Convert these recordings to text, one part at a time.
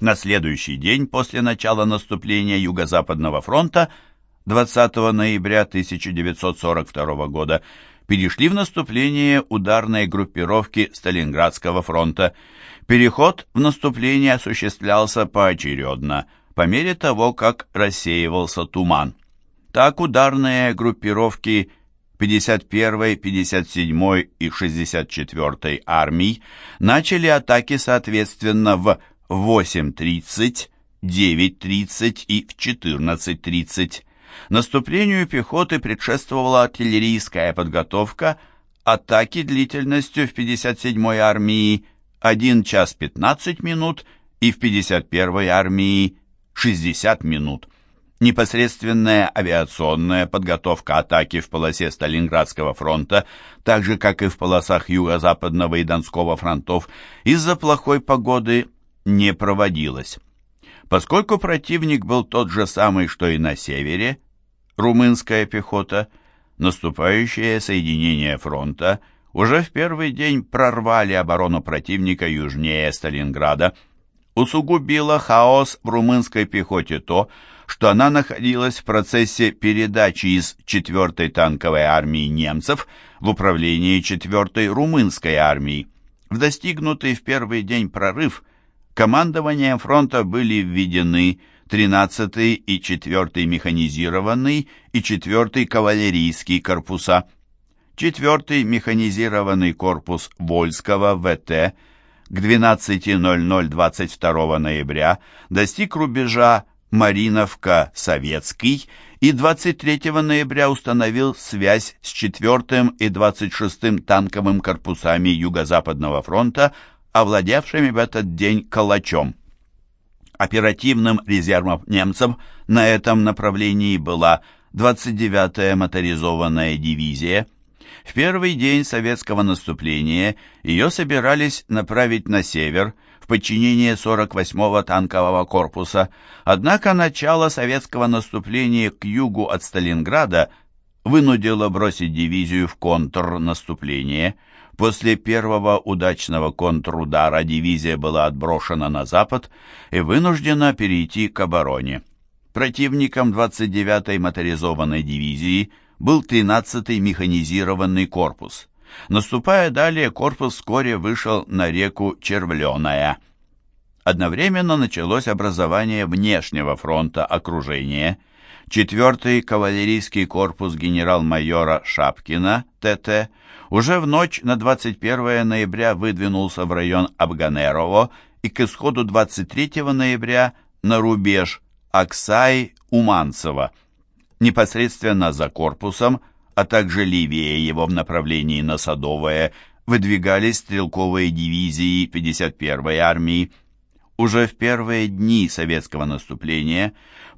На следующий день после начала наступления Юго-Западного фронта 20 ноября 1942 года перешли в наступление ударные группировки Сталинградского фронта. Переход в наступление осуществлялся поочередно, по мере того, как рассеивался туман. Так ударные группировки 51-й, 57-й и 64-й армий начали атаки соответственно в 8.30, 9.30 и в 14.30. Наступлению пехоты предшествовала артиллерийская подготовка, атаки длительностью в 57-й армии 1 час 15 минут и в 51-й армии 60 минут. Непосредственная авиационная подготовка атаки в полосе Сталинградского фронта, так же как и в полосах Юго-Западного и Донского фронтов, из-за плохой погоды не проводилась. Поскольку противник был тот же самый, что и на севере, румынская пехота, наступающее соединение фронта уже в первый день прорвали оборону противника южнее Сталинграда. Усугубило хаос в румынской пехоте то, что она находилась в процессе передачи из 4-й танковой армии немцев в управление 4-й румынской армии. В достигнутый в первый день прорыв командованием фронта были введены 13-й и 4-й механизированный и 4-й кавалерийский корпуса. 4-й механизированный корпус Вольского ВТ к 12.00 22 ноября достиг рубежа Мариновка-Советский и 23 ноября установил связь с 4 и 26 танковым корпусами Юго-Западного фронта, овладевшими в этот день Калачом. Оперативным резервом немцев на этом направлении была 29-я моторизованная дивизия. В первый день советского наступления ее собирались направить на север – подчинение 48-го танкового корпуса, однако начало советского наступления к югу от Сталинграда вынудило бросить дивизию в контрнаступление. После первого удачного контрудара дивизия была отброшена на запад и вынуждена перейти к обороне. Противником 29-й моторизованной дивизии был 13-й механизированный корпус. Наступая далее, корпус вскоре вышел на реку Червленая. Одновременно началось образование внешнего фронта окружения. Четвертый кавалерийский корпус генерал-майора Шапкина, ТТ, уже в ночь на 21 ноября выдвинулся в район Абганерово и к исходу 23 ноября на рубеж Аксай-Уманцево. Непосредственно за корпусом а также левее его в направлении на Садовое, выдвигались стрелковые дивизии 51-й армии. Уже в первые дни советского наступления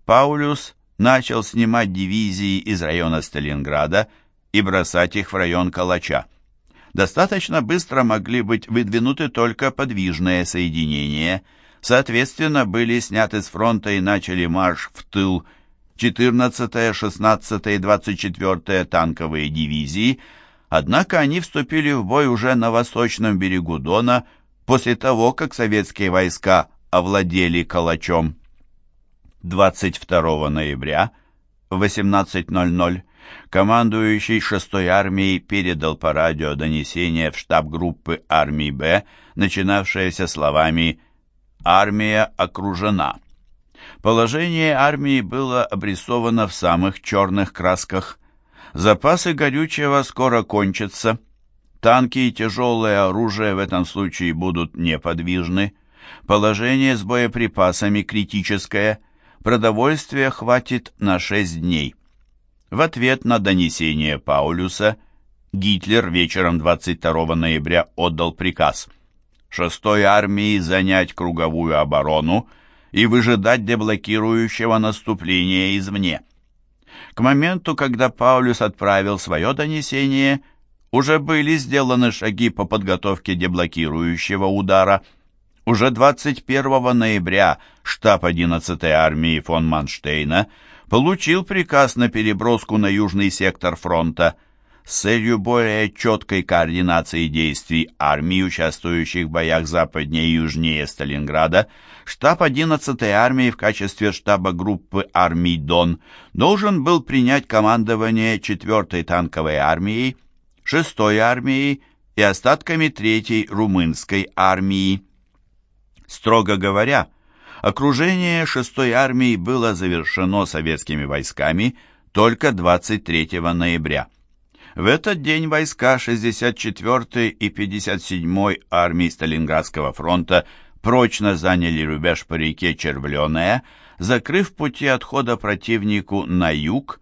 Паулюс начал снимать дивизии из района Сталинграда и бросать их в район Калача. Достаточно быстро могли быть выдвинуты только подвижные соединения, соответственно, были сняты с фронта и начали марш в тыл 14-я, 16-я и 24-я танковые дивизии, однако они вступили в бой уже на восточном берегу Дона после того, как советские войска овладели Калачом. 22 ноября в 18.00 командующий 6-й армией передал по радио донесение в штаб группы армии «Б», начинавшееся словами «Армия окружена». Положение армии было обрисовано в самых черных красках. Запасы горючего скоро кончатся. Танки и тяжелое оружие в этом случае будут неподвижны. Положение с боеприпасами критическое. Продовольствия хватит на 6 дней. В ответ на донесение Паулюса Гитлер вечером 22 ноября отдал приказ 6-й армии занять круговую оборону и выжидать деблокирующего наступления извне. К моменту, когда Паулюс отправил свое донесение, уже были сделаны шаги по подготовке деблокирующего удара. Уже 21 ноября штаб 11-й армии фон Манштейна получил приказ на переброску на южный сектор фронта. с целью более четкой координации действий армий, участвующих в боях западнее и южнее Сталинграда, штаб 11-й армии в качестве штаба группы армий Дон должен был принять командование 4-й танковой армией, 6-й армией и остатками 3-й румынской армии. Строго говоря, окружение 6-й армии было завершено советскими войсками только 23 ноября. В этот день войска 64-й и 57-й армии Сталинградского фронта прочно заняли рубеж по реке Червленая, закрыв пути отхода противнику на юг,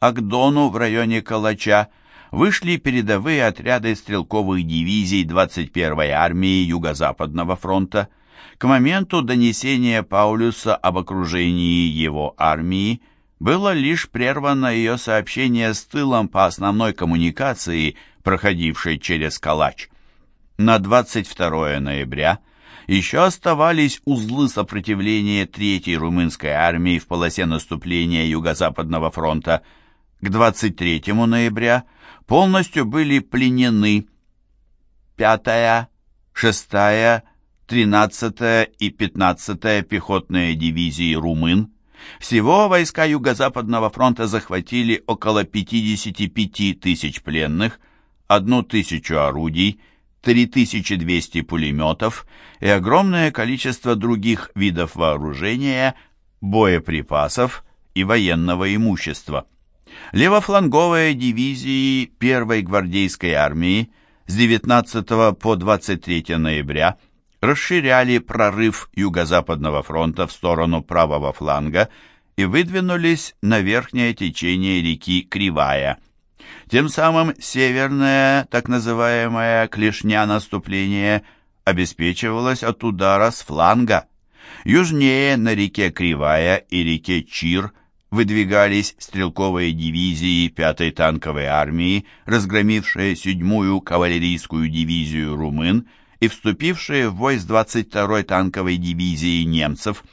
а к Дону в районе Калача вышли передовые отряды стрелковых дивизий 21-й армии Юго-Западного фронта. К моменту донесения Паулюса об окружении его армии было лишь прервано ее сообщение с тылом по основной коммуникации, проходившей через Калач. На 22 ноября еще оставались узлы сопротивления Третьей румынской армии в полосе наступления Юго-Западного фронта. К 23 ноября полностью были пленены 5-я, 6-я, 13-я и 15-я пехотные дивизии румын, всего войска Юго-Западного фронта захватили около 55 тысяч пленных, одну тысячу орудий, 3200 пулеметов и огромное количество других видов вооружения, боеприпасов и военного имущества. Левофланговые дивизии 1-й гвардейской армии с 19 по 23 ноября – расширяли прорыв Юго-Западного фронта в сторону правого фланга и выдвинулись на верхнее течение реки Кривая. Тем самым северная, так называемая клешня наступления, обеспечивалась от удара с фланга. Южнее на реке Кривая и реке Чир выдвигались стрелковые дивизии 5-й танковой армии, разгромившие 7-ю кавалерийскую дивизию румын и вступившие в бой с 22-й танковой дивизией немцев.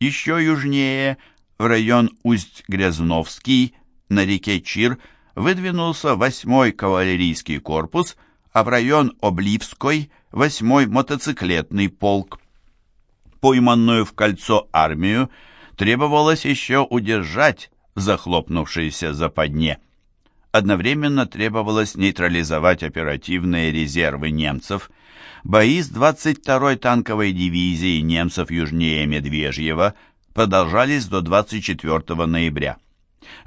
Еще южнее, в район Усть-Грязновский, на реке Чир, выдвинулся 8-й кавалерийский корпус, а в район Обливской – 8-й мотоциклетный полк. Пойманную в кольцо армию требовалось еще удержать захлопнувшейся западне. Одновременно требовалось нейтрализовать оперативные резервы немцев – Бои с 22-й танковой дивизией немцев южнее Медвежьего продолжались до 24 ноября.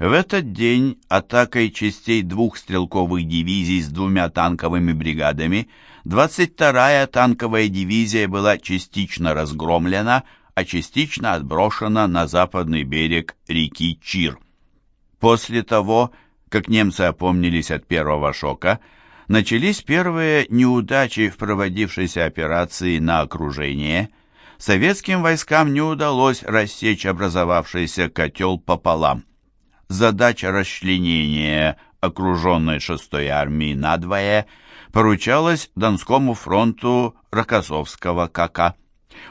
В этот день атакой частей двух стрелковых дивизий с двумя танковыми бригадами 22-я танковая дивизия была частично разгромлена, а частично отброшена на западный берег реки Чир. После того, как немцы опомнились от первого шока, начались первые неудачи в проводившейся операции на окружение. Советским войскам не удалось рассечь образовавшийся котел пополам. Задача расчленения окруженной 6-й армии надвое поручалась Донскому фронту Рокоссовского КК.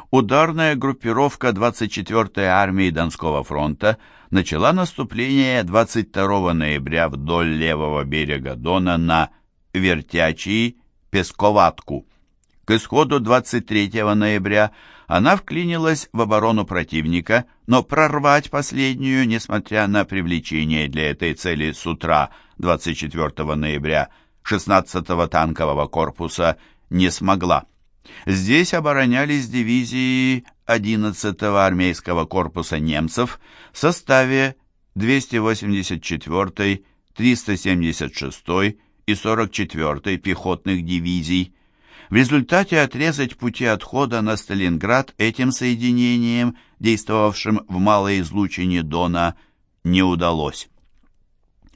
Ударная группировка 24-й армии Донского фронта начала наступление 22 ноября вдоль левого берега Дона на Вертячий, Песковатку. К исходу 23 ноября она вклинилась в оборону противника, но прорвать последнюю, несмотря на привлечение для этой цели с утра 24 ноября 16-го танкового корпуса, не смогла. Здесь оборонялись дивизии 11-го армейского корпуса немцев в составе 284-й, 376-й, и 44-й пехотных дивизий. В результате отрезать пути отхода на Сталинград этим соединением, действовавшим в малой излучине Дона, не удалось.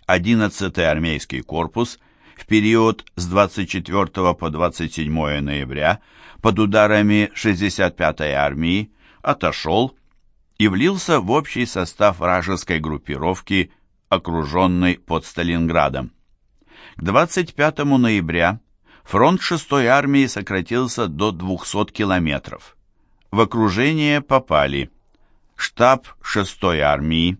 11-й армейский корпус в период с 24 по 27 ноября под ударами 65-й армии отошел и влился в общий состав вражеской группировки, окруженной под Сталинградом. К 25 ноября фронт 6-й армии сократился до 200 километров. В окружение попали штаб 6-й армии,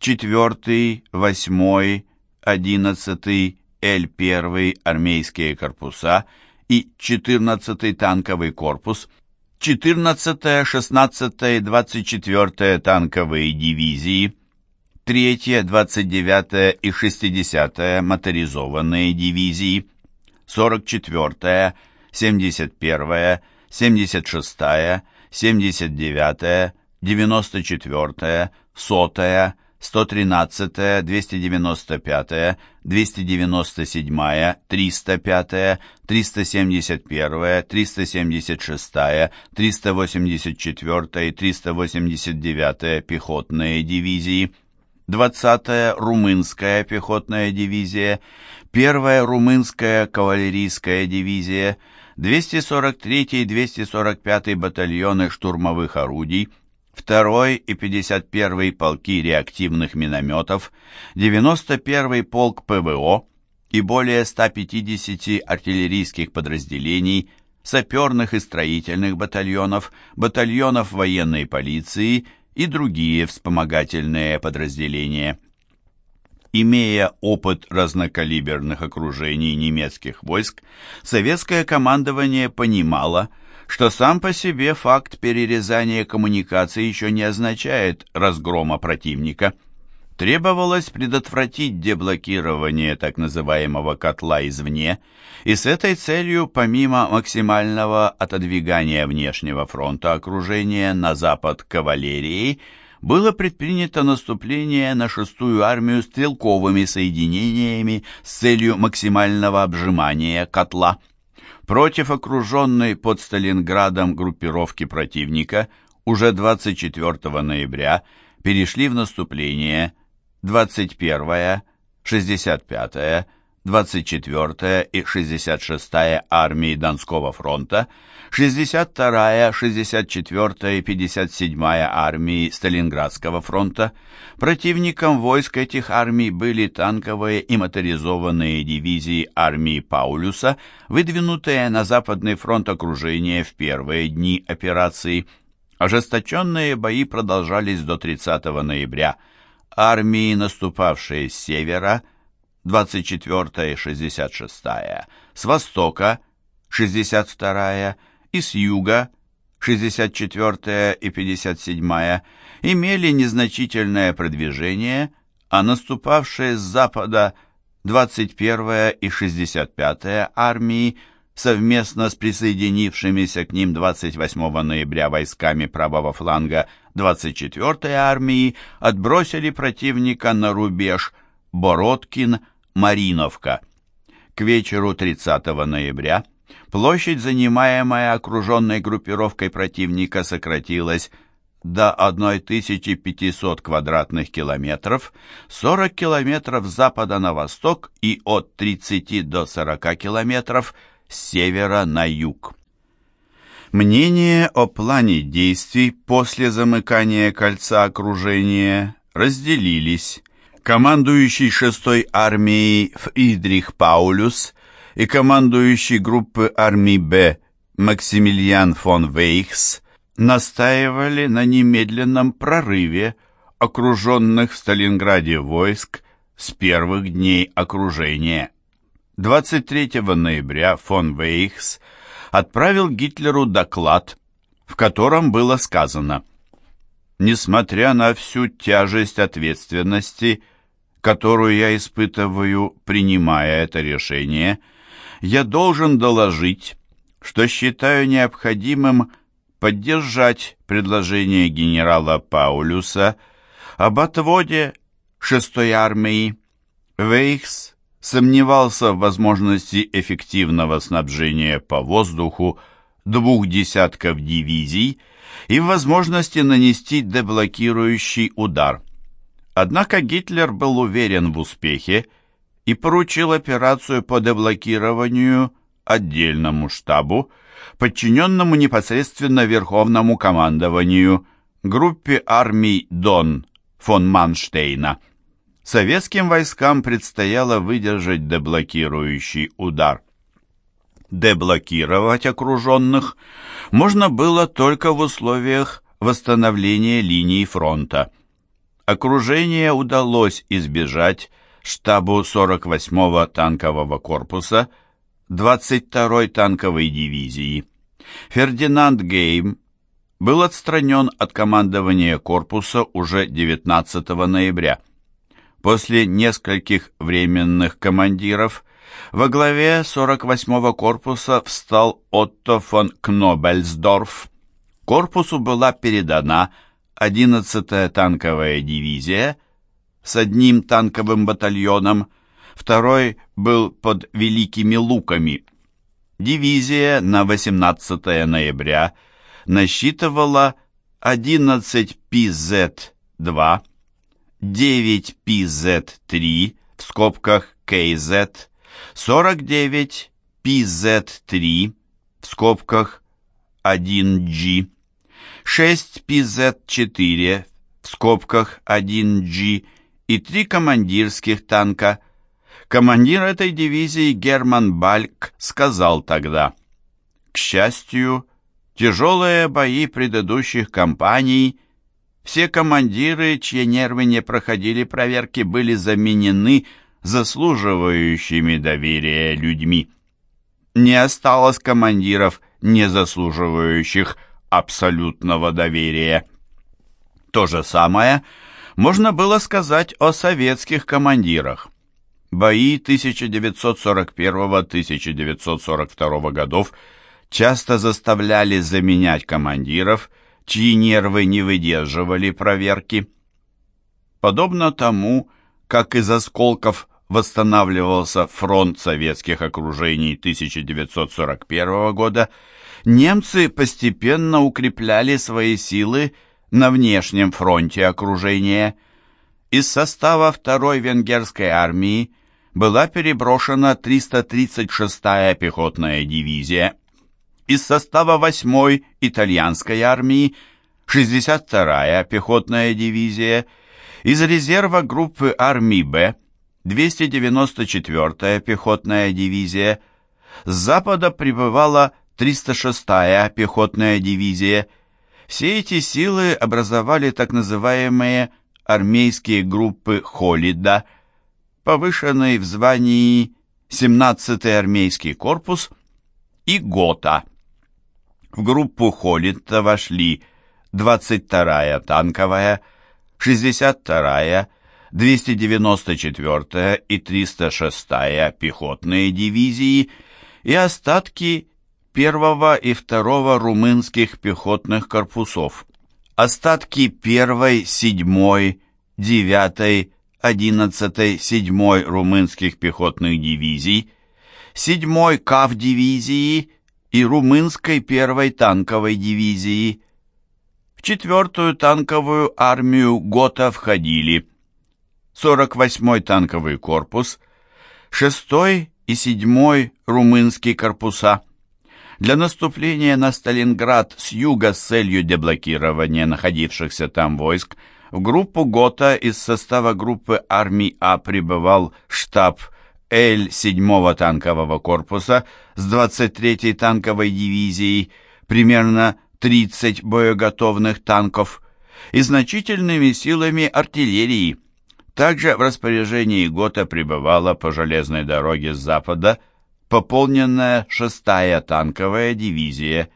4-й, 8-й, 11-й Л-1 армейские корпуса и 14-й танковый корпус, 14-я, 16-я и 24-я танковые дивизии, 3-я, 29-я и 60-я моторизованные дивизии, 44-я, 71-я, 76-я, 79-я, 94-я, 100-я, 113-я, 295-я, 297-я, 305-я, 371-я, 376-я, 384-я и 389-я пехотные дивизии, 20-я румынская пехотная дивизия, 1-я румынская кавалерийская дивизия, 243-й и 245-й батальоны штурмовых орудий, 2-й и 51-й полки реактивных минометов, 91-й полк ПВО и более 150 артиллерийских подразделений, саперных и строительных батальонов, батальонов военной полиции и другие вспомогательные подразделения. Имея опыт разнокалиберных окружений немецких войск, советское командование понимало, что сам по себе факт перерезания коммуникаций еще не означает разгрома противника. Требовалось предотвратить деблокирование так называемого котла извне, и с этой целью, помимо максимального отодвигания внешнего фронта окружения на запад кавалерией, было предпринято наступление на шестую армию стрелковыми соединениями с целью максимального обжимания котла. Против окруженной под Сталинградом группировки противника уже 24 ноября перешли в наступление 21-я, 65-я, 24-я и 66-я армии Донского фронта, 62-я, 64-я и 57-я армии Сталинградского фронта. Противником войск этих армий были танковые и моторизованные дивизии армии Паулюса, выдвинутые на Западный фронт окружения в первые дни операции. Ожесточенные бои продолжались до 30 ноября. Армии, наступавшие с севера, 24-я и 66-я, с востока, 62-я, и с юга, 64-я и 57-я, имели незначительное продвижение, а наступавшие с запада 21-я и 65-я армии совместно с присоединившимися к ним 28 ноября войсками правого фланга 24-й армии отбросили противника на рубеж Бородкин-Мариновка. К вечеру 30 ноября Площадь, занимаемая окруженной группировкой противника, сократилась до 1500 квадратных километров, 40 километров с запада на восток и от 30 до 40 километров с севера на юг. Мнения о плане действий после замыкания кольца окружения разделились. Командующий 6-й армией Фридрих Паулюс и командующий группы армий Б Максимилиан фон Вейхс настаивали на немедленном прорыве окруженных в Сталинграде войск с первых дней окружения. 23 ноября фон Вейхс отправил Гитлеру доклад, в котором было сказано «Несмотря на всю тяжесть ответственности, которую я испытываю, принимая это решение, — я должен доложить, что считаю необходимым поддержать предложение генерала Паулюса об отводе 6-й армии. Вейхс сомневался в возможности эффективного снабжения по воздуху двух десятков дивизий и в возможности нанести деблокирующий удар. Однако Гитлер был уверен в успехе и поручил операцию по деблокированию отдельному штабу, подчиненному непосредственно Верховному командованию, группе армий Дон фон Манштейна. Советским войскам предстояло выдержать деблокирующий удар. Деблокировать окруженных можно было только в условиях восстановления линии фронта. Окружение удалось избежать штабу 48-го танкового корпуса 22-й танковой дивизии. Фердинанд Гейм был отстранен от командования корпуса уже 19 ноября. После нескольких временных командиров во главе 48-го корпуса встал Отто фон Кнобельсдорф. Корпусу была передана 11-я танковая дивизия с одним танковым батальоном, второй был под Великими Луками. Дивизия на 18 ноября насчитывала 11 ПЗ-2, 9 ПЗ-3 в скобках КЗ, 49 ПЗ-3 в скобках 1G, 6 ПЗ-4 в скобках 1G и три командирских танка. Командир этой дивизии Герман Бальк сказал тогда, «К счастью, тяжелые бои предыдущих кампаний, все командиры, чьи нервы не проходили проверки, были заменены заслуживающими доверия людьми. Не осталось командиров, не заслуживающих абсолютного доверия. То же самое можно было сказать о советских командирах. Бои 1941-1942 годов часто заставляли заменять командиров, чьи нервы не выдерживали проверки. Подобно тому, как из осколков восстанавливался фронт советских окружений 1941 года, немцы постепенно укрепляли свои силы на внешнем фронте окружения. Из состава второй венгерской армии была переброшена 336-я пехотная дивизия. Из состава 8-й итальянской армии 62-я пехотная дивизия, из резерва группы армии «Б» 294-я пехотная дивизия, с запада прибывала 306-я пехотная дивизия. Все эти силы образовали так называемые армейские группы Холида, повышенный в звании 17-й армейский корпус и ГОТА. В группу Холида вошли 22-я танковая, 62-я, 294-я и 306-я пехотные дивизии и остатки 1 и 2 румынских пехотных корпусов. Остатки 1, 7, 9, 11, 7 румынских пехотных дивизий, 7 КАВ дивизии и румынской 1 танковой дивизии. В 4 танковую армию ГОТА входили 48-й танковый корпус, 6 и 7 румынские корпуса. Для наступления на Сталинград с юга с целью деблокирования находившихся там войск в группу ГОТА из состава группы армий А прибывал штаб Л 7-го танкового корпуса с 23-й танковой дивизией, примерно 30 боеготовных танков и значительными силами артиллерии. Также в распоряжении ГОТА пребывала по железной дороге с запада пополненная 6-я танковая дивизия.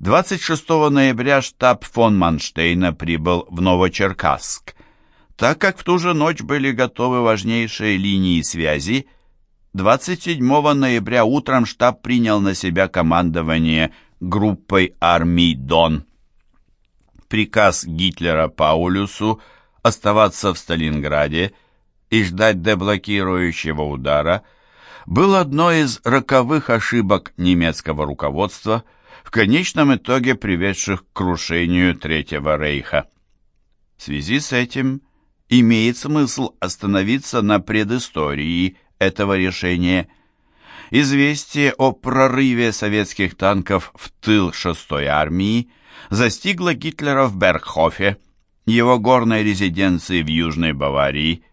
26 ноября штаб фон Манштейна прибыл в Новочеркасск. Так как в ту же ночь были готовы важнейшие линии связи, 27 ноября утром штаб принял на себя командование группой армий «Дон». Приказ Гитлера Паулюсу – оставаться в Сталинграде и ждать деблокирующего удара был одной из роковых ошибок немецкого руководства, в конечном итоге приведших к крушению Третьего Рейха. В связи с этим имеет смысл остановиться на предыстории этого решения. Известие о прорыве советских танков в тыл 6-й армии застигло Гитлера в Бергхофе, его горной резиденции в Южной Баварии,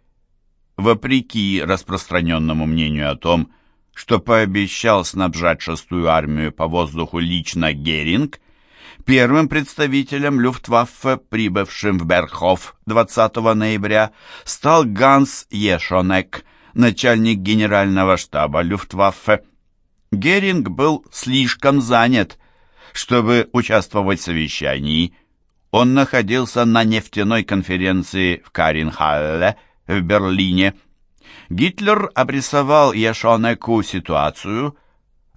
вопреки распространенному мнению о том, что пообещал снабжать шестую армию по воздуху лично Геринг, Первым представителем Люфтваффе, прибывшим в Берхоф 20 ноября, стал Ганс Ешонек, начальник генерального штаба Люфтваффе. Геринг был слишком занят, чтобы участвовать в совещании. Он находился на нефтяной конференции в Каринхалле в Берлине. Гитлер обрисовал Ешонеку ситуацию –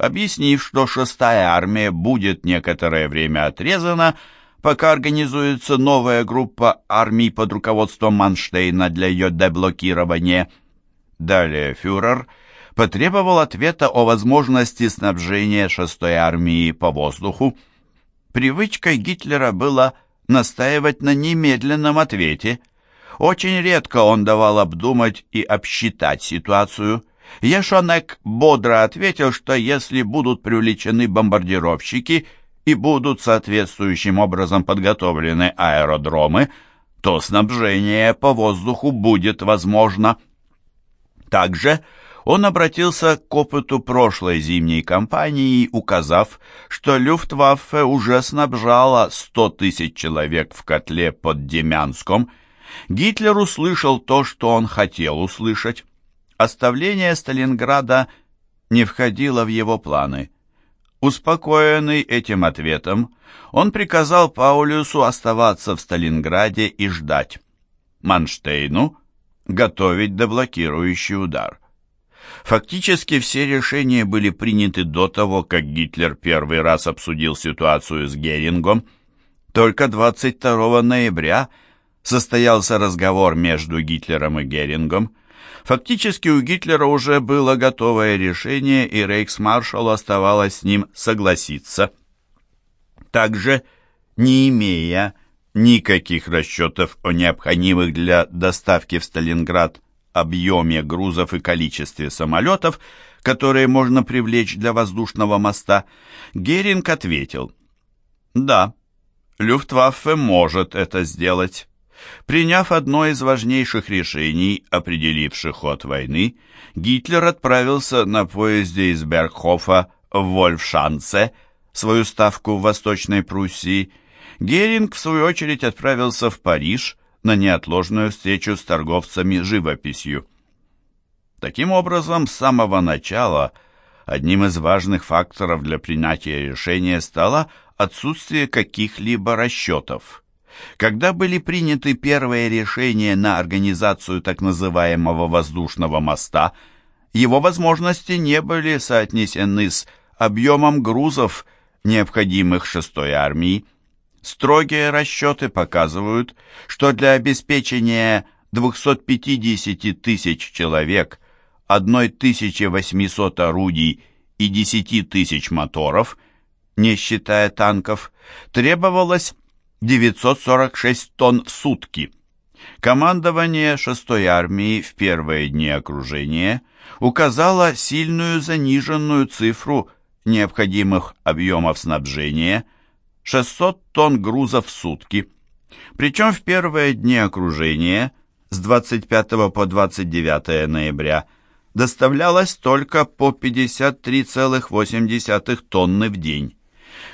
объяснив, что шестая армия будет некоторое время отрезана, пока организуется новая группа армий под руководством Манштейна для ее деблокирования. Далее фюрер потребовал ответа о возможности снабжения шестой армии по воздуху. Привычкой Гитлера было настаивать на немедленном ответе. Очень редко он давал обдумать и обсчитать ситуацию – Ешонек бодро ответил, что если будут привлечены бомбардировщики и будут соответствующим образом подготовлены аэродромы, то снабжение по воздуху будет возможно. Также он обратился к опыту прошлой зимней кампании, указав, что Люфтваффе уже снабжала 100 тысяч человек в котле под Демянском. Гитлер услышал то, что он хотел услышать. Оставление Сталинграда не входило в его планы. Успокоенный этим ответом, он приказал Паулюсу оставаться в Сталинграде и ждать. Манштейну готовить деблокирующий удар. Фактически все решения были приняты до того, как Гитлер первый раз обсудил ситуацию с Герингом. Только 22 ноября состоялся разговор между Гитлером и Герингом, Фактически у Гитлера уже было готовое решение, и рейхсмаршалу оставалось с ним согласиться. Также, не имея никаких расчетов о необходимых для доставки в Сталинград объеме грузов и количестве самолетов, которые можно привлечь для воздушного моста, Геринг ответил, «Да, Люфтваффе может это сделать». Приняв одно из важнейших решений, определивших ход войны, Гитлер отправился на поезде из Бергхофа в Вольфшанце, свою ставку в Восточной Пруссии. Геринг, в свою очередь, отправился в Париж на неотложную встречу с торговцами живописью. Таким образом, с самого начала одним из важных факторов для принятия решения стало отсутствие каких-либо расчетов. Когда были приняты первые решения на организацию так называемого воздушного моста, его возможности не были соотнесены с объемом грузов, необходимых шестой армии. Строгие расчеты показывают, что для обеспечения 250 тысяч человек, 1800 орудий и 10 тысяч моторов, не считая танков, требовалось 946 тонн в сутки. Командование 6-й армии в первые дни окружения указало сильную заниженную цифру необходимых объемов снабжения 600 тонн грузов в сутки. Причем в первые дни окружения с 25 по 29 ноября доставлялось только по 53,8 тонны в день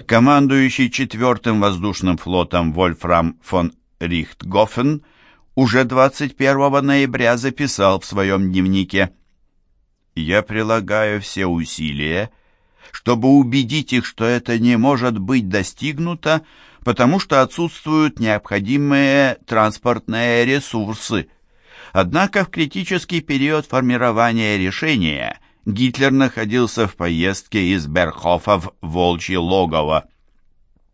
командующий четвертым воздушным флотом Вольфрам фон Рихтгофен уже 21 ноября записал в своем дневнике «Я прилагаю все усилия, чтобы убедить их, что это не может быть достигнуто, потому что отсутствуют необходимые транспортные ресурсы. Однако в критический период формирования решения – Гитлер находился в поездке из Берхофа в Волчье логово.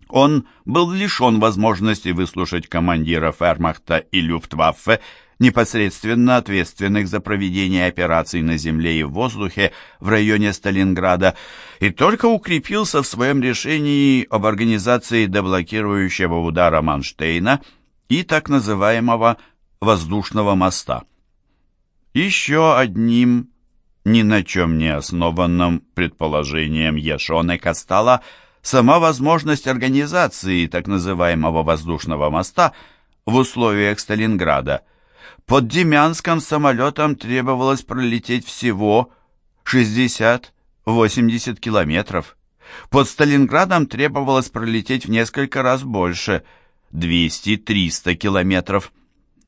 Он был лишен возможности выслушать командира Фермахта и Люфтваффе, непосредственно ответственных за проведение операций на земле и в воздухе в районе Сталинграда, и только укрепился в своем решении об организации деблокирующего удара Манштейна и так называемого «воздушного моста». Еще одним ни на чем не основанном предположением Ешонека стала сама возможность организации так называемого воздушного моста в условиях Сталинграда. Под Демянском самолетом требовалось пролететь всего 60-80 километров. Под Сталинградом требовалось пролететь в несколько раз больше – 200-300 километров.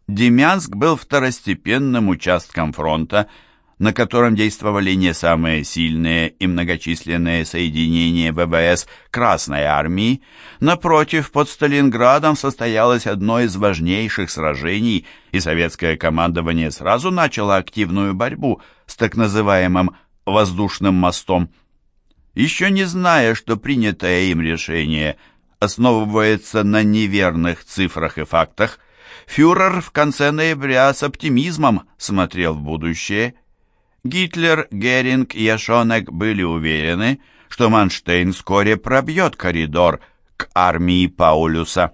Демянск был второстепенным участком фронта – на котором действовали не самые сильные и многочисленные соединения ВВС Красной Армии, напротив, под Сталинградом состоялось одно из важнейших сражений, и советское командование сразу начало активную борьбу с так называемым «воздушным мостом». Еще не зная, что принятое им решение основывается на неверных цифрах и фактах, фюрер в конце ноября с оптимизмом смотрел в будущее – Гитлер, Геринг и Яшонек были уверены, что Манштейн вскоре пробьет коридор к армии Паулюса.